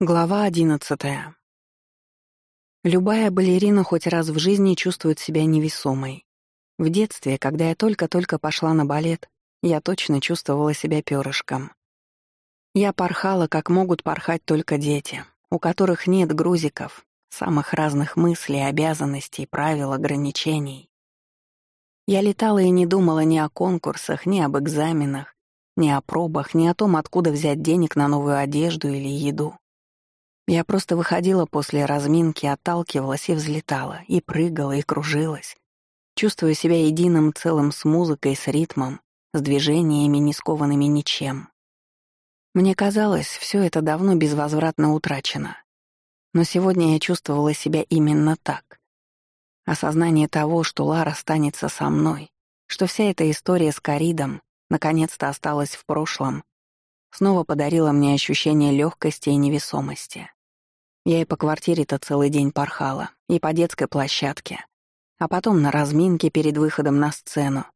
Глава одиннадцатая. Любая балерина хоть раз в жизни чувствует себя невесомой. В детстве, когда я только-только пошла на балет, я точно чувствовала себя перышком. Я порхала, как могут порхать только дети, у которых нет грузиков, самых разных мыслей, обязанностей, правил, ограничений. Я летала и не думала ни о конкурсах, ни об экзаменах, ни о пробах, ни о том, откуда взять денег на новую одежду или еду. Я просто выходила после разминки, отталкивалась и взлетала, и прыгала, и кружилась, чувствуя себя единым целым с музыкой, с ритмом, с движениями, не скованными ничем. Мне казалось, все это давно безвозвратно утрачено. Но сегодня я чувствовала себя именно так. Осознание того, что Лара останется со мной, что вся эта история с Каридом наконец-то осталась в прошлом, снова подарила мне ощущение легкости и невесомости. Я и по квартире-то целый день порхала, и по детской площадке, а потом на разминке перед выходом на сцену.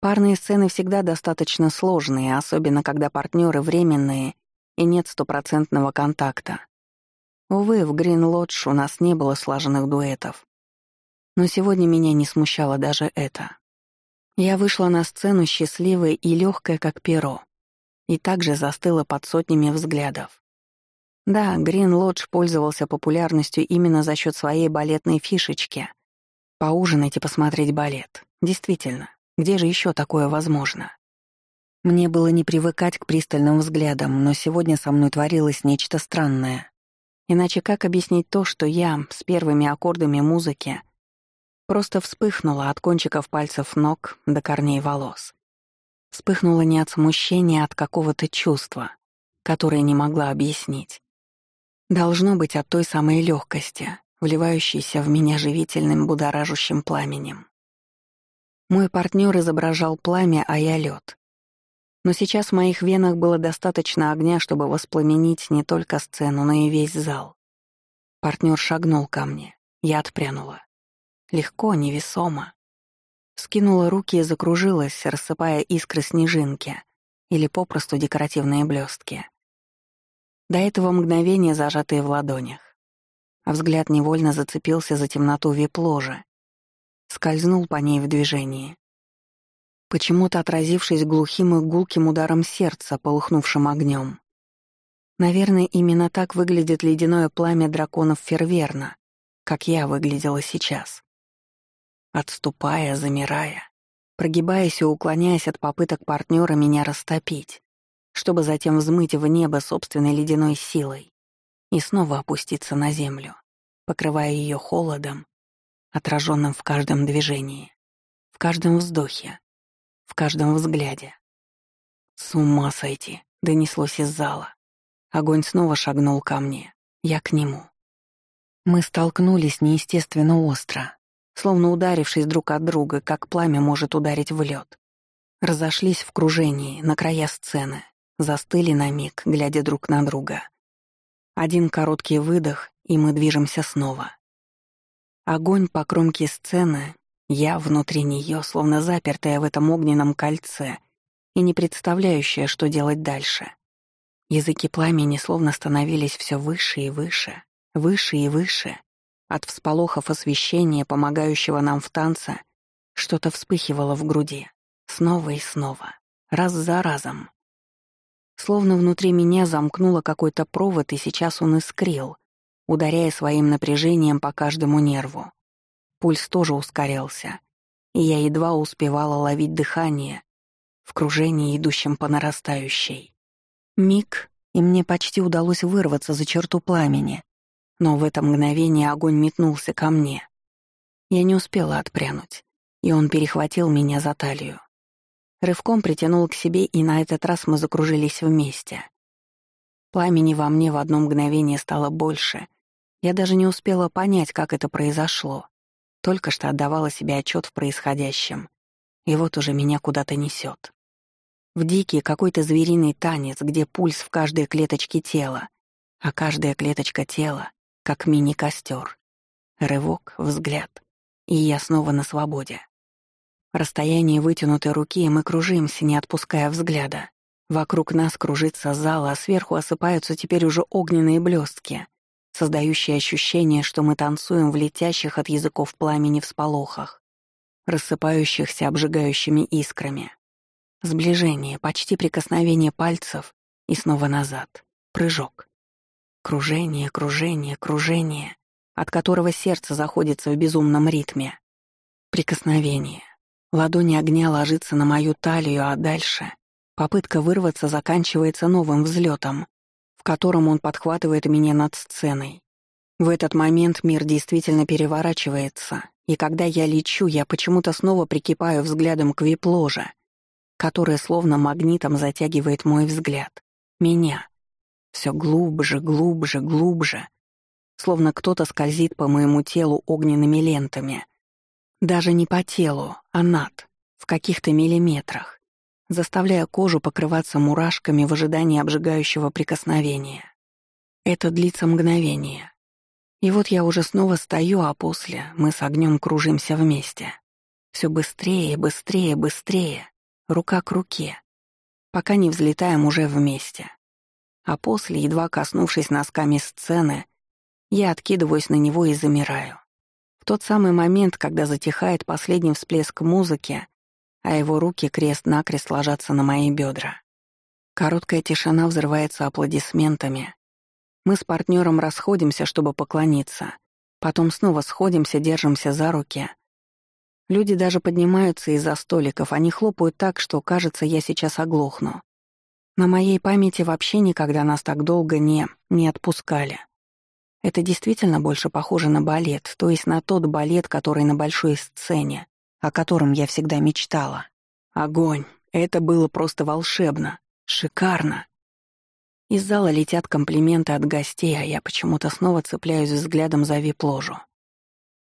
Парные сцены всегда достаточно сложные, особенно когда партнеры временные и нет стопроцентного контакта. Увы, в Грин-Лодж у нас не было слаженных дуэтов. Но сегодня меня не смущало даже это. Я вышла на сцену счастливая и легкая, как перо, и также застыла под сотнями взглядов. Да, Грин Лодж пользовался популярностью именно за счет своей балетной фишечки. Поужинать и посмотреть балет. Действительно, где же еще такое возможно? Мне было не привыкать к пристальным взглядам, но сегодня со мной творилось нечто странное. Иначе как объяснить то, что я с первыми аккордами музыки просто вспыхнула от кончиков пальцев ног до корней волос? вспыхнула не от смущения, а от какого-то чувства, которое не могла объяснить. Должно быть от той самой легкости, вливающейся в меня живительным будоражущим пламенем. Мой партнер изображал пламя, а я — лед. Но сейчас в моих венах было достаточно огня, чтобы воспламенить не только сцену, но и весь зал. Партнер шагнул ко мне. Я отпрянула. Легко, невесомо. Скинула руки и закружилась, рассыпая искры-снежинки или попросту декоративные блестки. До этого мгновения зажатые в ладонях. А взгляд невольно зацепился за темноту вип-ложи. Скользнул по ней в движении. Почему-то отразившись глухим и гулким ударом сердца, полыхнувшим огнем. Наверное, именно так выглядит ледяное пламя драконов Ферверна, как я выглядела сейчас отступая, замирая, прогибаясь и уклоняясь от попыток партнера меня растопить, чтобы затем взмыть в небо собственной ледяной силой и снова опуститься на землю, покрывая ее холодом, отраженным в каждом движении, в каждом вздохе, в каждом взгляде. «С ума сойти!» — донеслось из зала. Огонь снова шагнул ко мне, я к нему. Мы столкнулись неестественно остро, словно ударившись друг от друга, как пламя может ударить в лед. Разошлись в кружении, на края сцены, застыли на миг, глядя друг на друга. Один короткий выдох, и мы движемся снова. Огонь по кромке сцены, я внутри нее, словно запертая в этом огненном кольце и не представляющая, что делать дальше. Языки пламени словно становились все выше и выше, выше и выше, от всполохов освещения, помогающего нам в танце, что-то вспыхивало в груди. Снова и снова. Раз за разом. Словно внутри меня замкнуло какой-то провод, и сейчас он искрил, ударяя своим напряжением по каждому нерву. Пульс тоже ускорялся, и я едва успевала ловить дыхание в кружении, идущем по нарастающей. Миг, и мне почти удалось вырваться за черту пламени, но в это мгновение огонь метнулся ко мне. Я не успела отпрянуть, и он перехватил меня за талию. Рывком притянул к себе, и на этот раз мы закружились вместе. Пламени во мне в одно мгновение стало больше. Я даже не успела понять, как это произошло. Только что отдавала себе отчет в происходящем. И вот уже меня куда-то несет. В дикий какой-то звериный танец, где пульс в каждой клеточке тела, а каждая клеточка тела как мини-костер. Рывок, взгляд. И я снова на свободе. Расстояние вытянутой руки, и мы кружимся, не отпуская взгляда. Вокруг нас кружится зал, а сверху осыпаются теперь уже огненные блестки, создающие ощущение, что мы танцуем в летящих от языков пламени всполохах, рассыпающихся обжигающими искрами. Сближение, почти прикосновение пальцев и снова назад. Прыжок. Кружение, кружение, кружение, от которого сердце заходится в безумном ритме. Прикосновение. Ладони огня ложится на мою талию, а дальше попытка вырваться заканчивается новым взлетом, в котором он подхватывает меня над сценой. В этот момент мир действительно переворачивается, и когда я лечу, я почему-то снова прикипаю взглядом к вип-ложе, которая словно магнитом затягивает мой взгляд. Меня. Все глубже, глубже, глубже. Словно кто-то скользит по моему телу огненными лентами. Даже не по телу, а над, в каких-то миллиметрах, заставляя кожу покрываться мурашками в ожидании обжигающего прикосновения. Это длится мгновение. И вот я уже снова стою, а после мы с огнем кружимся вместе. Все быстрее, быстрее, быстрее, рука к руке, пока не взлетаем уже вместе а после, едва коснувшись носками сцены, я откидываюсь на него и замираю. В тот самый момент, когда затихает последний всплеск музыки, а его руки крест-накрест ложатся на мои бедра. Короткая тишина взрывается аплодисментами. Мы с партнером расходимся, чтобы поклониться. Потом снова сходимся, держимся за руки. Люди даже поднимаются из-за столиков, они хлопают так, что, кажется, я сейчас оглохну. На моей памяти вообще никогда нас так долго не... не отпускали. Это действительно больше похоже на балет, то есть на тот балет, который на большой сцене, о котором я всегда мечтала. Огонь! Это было просто волшебно! Шикарно! Из зала летят комплименты от гостей, а я почему-то снова цепляюсь взглядом за вип-ложу.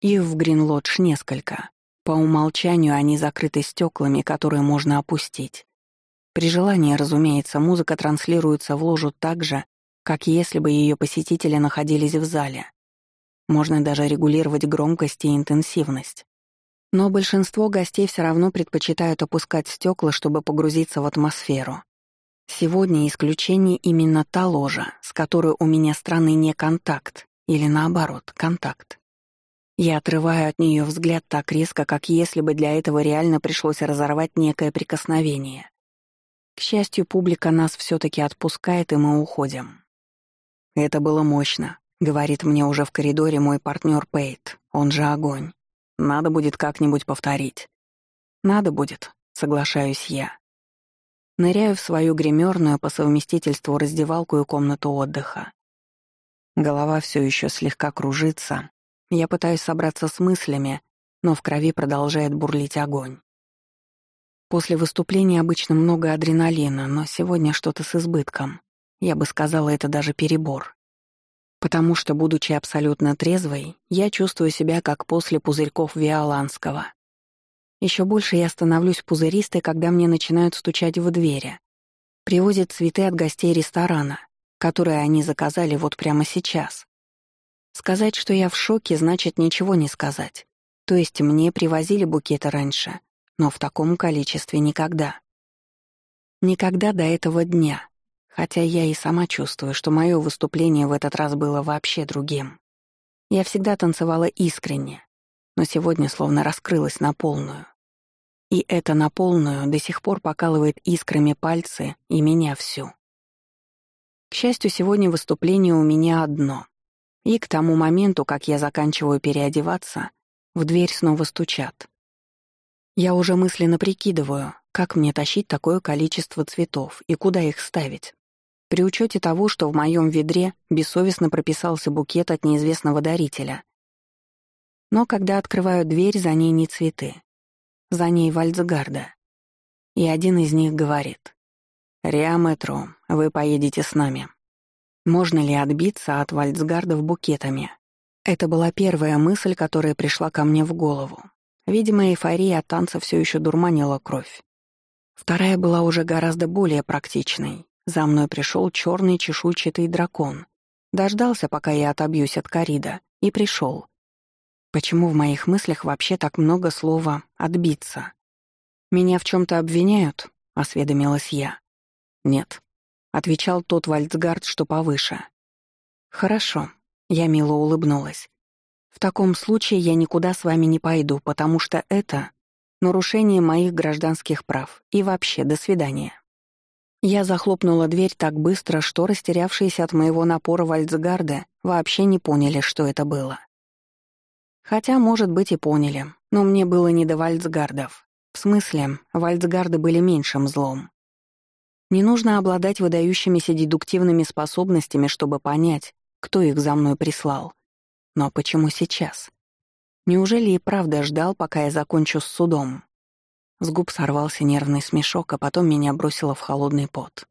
Их в Гринлодж несколько. По умолчанию они закрыты стеклами, которые можно опустить. При желании, разумеется, музыка транслируется в ложу так же, как если бы ее посетители находились в зале. Можно даже регулировать громкость и интенсивность. Но большинство гостей все равно предпочитают опускать стекла, чтобы погрузиться в атмосферу. Сегодня исключение именно та ложа, с которой у меня странный не контакт, или наоборот, контакт. Я отрываю от нее взгляд так резко, как если бы для этого реально пришлось разорвать некое прикосновение. К счастью, публика нас все таки отпускает, и мы уходим. «Это было мощно», — говорит мне уже в коридоре мой партнер Пейт, он же Огонь. «Надо будет как-нибудь повторить». «Надо будет», — соглашаюсь я. Ныряю в свою гримерную по совместительству раздевалку и комнату отдыха. Голова все еще слегка кружится. Я пытаюсь собраться с мыслями, но в крови продолжает бурлить огонь. После выступления обычно много адреналина, но сегодня что-то с избытком. Я бы сказала, это даже перебор. Потому что, будучи абсолютно трезвой, я чувствую себя как после пузырьков Виоланского. Еще больше я становлюсь пузыристой, когда мне начинают стучать в двери. Привозят цветы от гостей ресторана, которые они заказали вот прямо сейчас. Сказать, что я в шоке, значит ничего не сказать. То есть мне привозили букеты раньше, но в таком количестве никогда. Никогда до этого дня, хотя я и сама чувствую, что мое выступление в этот раз было вообще другим. Я всегда танцевала искренне, но сегодня словно раскрылась на полную. И это на полную до сих пор покалывает искрами пальцы и меня всю. К счастью, сегодня выступление у меня одно. И к тому моменту, как я заканчиваю переодеваться, в дверь снова стучат. Я уже мысленно прикидываю, как мне тащить такое количество цветов и куда их ставить. При учете того, что в моем ведре бессовестно прописался букет от неизвестного дарителя. Но когда открываю дверь, за ней не цветы. За ней Вальцгарда. И один из них говорит. «Риаметро, вы поедете с нами». Можно ли отбиться от Вальцгардов букетами? Это была первая мысль, которая пришла ко мне в голову. Видимо, эйфория от танца все еще дурманила кровь. Вторая была уже гораздо более практичной. За мной пришел черный чешуйчатый дракон. Дождался, пока я отобьюсь от корида, и пришел. Почему в моих мыслях вообще так много слова «отбиться»? «Меня в чем то обвиняют?» — осведомилась я. «Нет», — отвечал тот Вальцгард, что повыше. «Хорошо», — я мило улыбнулась. В таком случае я никуда с вами не пойду, потому что это нарушение моих гражданских прав. И вообще, до свидания». Я захлопнула дверь так быстро, что растерявшиеся от моего напора вальцгарда вообще не поняли, что это было. Хотя, может быть, и поняли, но мне было не до вальцгардов. В смысле, вальцгарды были меньшим злом. Не нужно обладать выдающимися дедуктивными способностями, чтобы понять, кто их за мной прислал — но почему сейчас? Неужели и правда ждал, пока я закончу с судом? С губ сорвался нервный смешок, а потом меня бросило в холодный пот.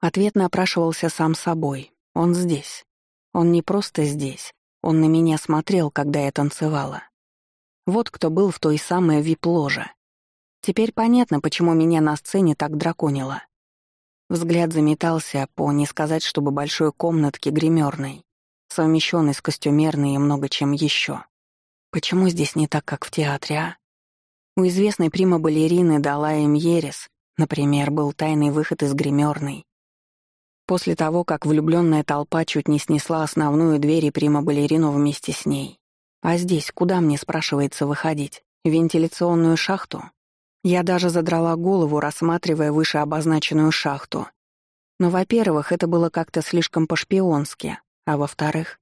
Ответ напрашивался сам собой. Он здесь. Он не просто здесь. Он на меня смотрел, когда я танцевала. Вот кто был в той самой вип-ложе. Теперь понятно, почему меня на сцене так драконило. Взгляд заметался по, не сказать, чтобы большой комнатке гримерной совмещенный с костюмерной и много чем еще. Почему здесь не так, как в театре, а? У известной прима-балерины Далая Мьерес, например, был тайный выход из гримерной. После того, как влюбленная толпа чуть не снесла основную дверь и прима-балерину вместе с ней. А здесь куда мне, спрашивается, выходить? В вентиляционную шахту? Я даже задрала голову, рассматривая выше обозначенную шахту. Но, во-первых, это было как-то слишком по-шпионски, а во-вторых,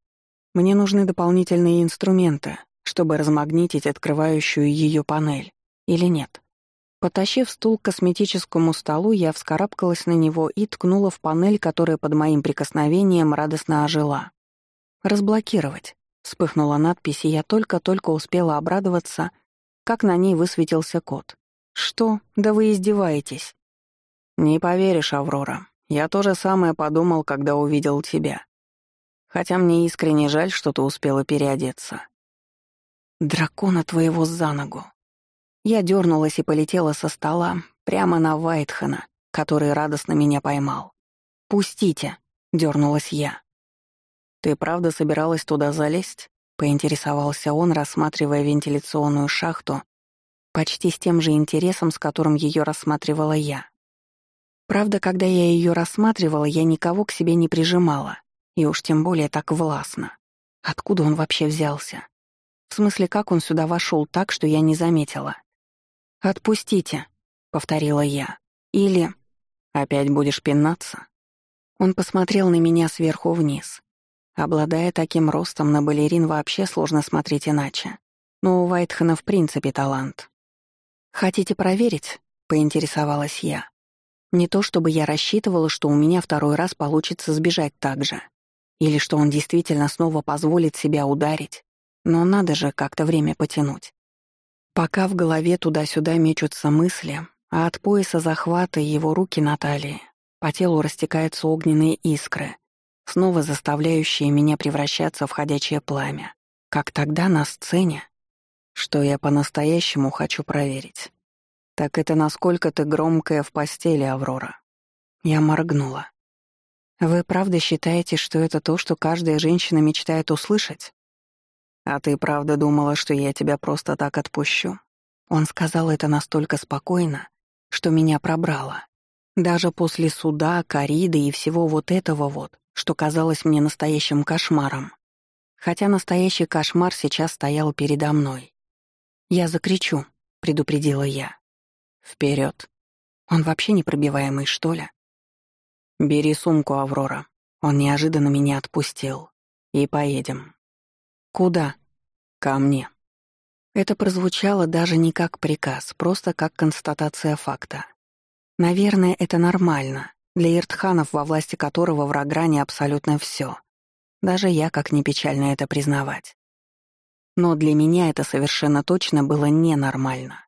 мне нужны дополнительные инструменты, чтобы размагнитить открывающую ее панель. Или нет? Потащив стул к косметическому столу, я вскарабкалась на него и ткнула в панель, которая под моим прикосновением радостно ожила. «Разблокировать», — вспыхнула надпись, и я только-только успела обрадоваться, как на ней высветился код. «Что? Да вы издеваетесь!» «Не поверишь, Аврора. Я то же самое подумал, когда увидел тебя. Хотя мне искренне жаль, что ты успела переодеться. Дракона твоего за ногу. Я дернулась и полетела со стола прямо на Вайтхана, который радостно меня поймал. «Пустите!» — дернулась я. «Ты правда собиралась туда залезть?» — поинтересовался он, рассматривая вентиляционную шахту почти с тем же интересом, с которым ее рассматривала я. Правда, когда я ее рассматривала, я никого к себе не прижимала. И уж тем более так властно. Откуда он вообще взялся? В смысле, как он сюда вошел так, что я не заметила? «Отпустите», — повторила я. «Или...» «Опять будешь пинаться?» Он посмотрел на меня сверху вниз. Обладая таким ростом, на балерин вообще сложно смотреть иначе. Но у Вайтхана в принципе талант. «Хотите проверить?» — поинтересовалась я. Не то чтобы я рассчитывала, что у меня второй раз получится сбежать так же. Или что он действительно снова позволит себя ударить. Но надо же как-то время потянуть. Пока в голове туда-сюда мечутся мысли, а от пояса захвата его руки Наталии по телу растекаются огненные искры, снова заставляющие меня превращаться в ходячее пламя. Как тогда на сцене? Что я по-настоящему хочу проверить. Так это насколько ты громкая в постели, Аврора. Я моргнула. «Вы правда считаете, что это то, что каждая женщина мечтает услышать?» «А ты правда думала, что я тебя просто так отпущу?» Он сказал это настолько спокойно, что меня пробрало. Даже после суда, кориды и всего вот этого вот, что казалось мне настоящим кошмаром. Хотя настоящий кошмар сейчас стоял передо мной. «Я закричу», — предупредила я. «Вперед!» Он вообще непробиваемый, что ли? «Бери сумку, Аврора». Он неожиданно меня отпустил. «И поедем». «Куда?» «Ко мне». Это прозвучало даже не как приказ, просто как констатация факта. Наверное, это нормально, для иртханов, во власти которого в Рагране абсолютно все. Даже я, как не печально это признавать. Но для меня это совершенно точно было ненормально.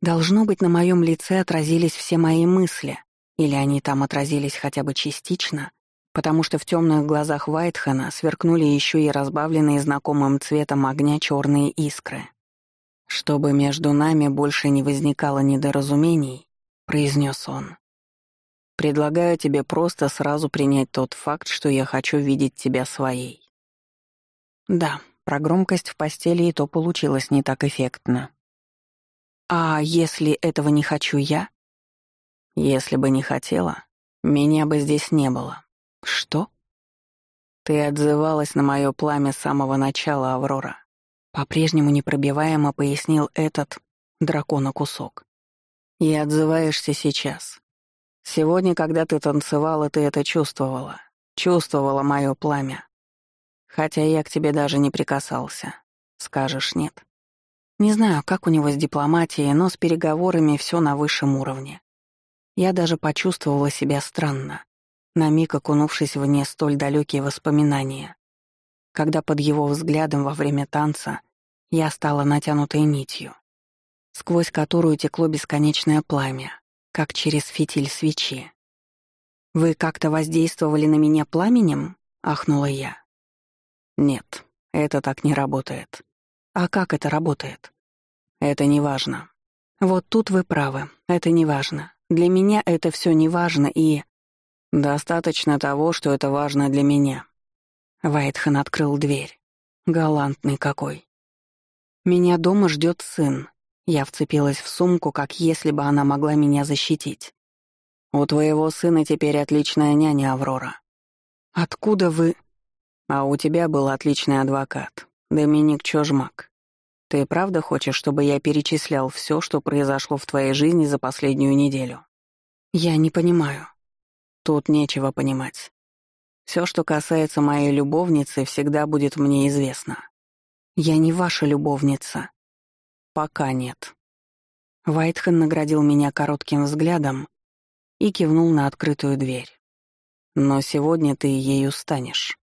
Должно быть, на моем лице отразились все мои мысли, или они там отразились хотя бы частично, потому что в темных глазах Вайтхена сверкнули еще и разбавленные знакомым цветом огня черные искры. «Чтобы между нами больше не возникало недоразумений», — произнес он. «Предлагаю тебе просто сразу принять тот факт, что я хочу видеть тебя своей». Да, про громкость в постели и то получилось не так эффектно. «А если этого не хочу я?» Если бы не хотела, меня бы здесь не было. Что? Ты отзывалась на мое пламя с самого начала, Аврора. По-прежнему непробиваемо пояснил этот дракона кусок. И отзываешься сейчас. Сегодня, когда ты танцевала, ты это чувствовала. Чувствовала мое пламя. Хотя я к тебе даже не прикасался. Скажешь нет. Не знаю, как у него с дипломатией, но с переговорами все на высшем уровне. Я даже почувствовала себя странно, на миг окунувшись в не столь далекие воспоминания. Когда под его взглядом во время танца я стала натянутой нитью, сквозь которую текло бесконечное пламя, как через фитиль свечи. «Вы как-то воздействовали на меня пламенем?» — ахнула я. «Нет, это так не работает». «А как это работает?» «Это не важно». «Вот тут вы правы, это не важно. Для меня это все не важно и... Достаточно того, что это важно для меня. Вайтхан открыл дверь. Галантный какой. Меня дома ждет сын. Я вцепилась в сумку, как если бы она могла меня защитить. У твоего сына теперь отличная няня, Аврора. Откуда вы... А у тебя был отличный адвокат, Доминик Чожмак ты правда хочешь, чтобы я перечислял все, что произошло в твоей жизни за последнюю неделю?» «Я не понимаю». «Тут нечего понимать. Все, что касается моей любовницы, всегда будет мне известно. Я не ваша любовница». «Пока нет». Вайтхен наградил меня коротким взглядом и кивнул на открытую дверь. «Но сегодня ты ею станешь».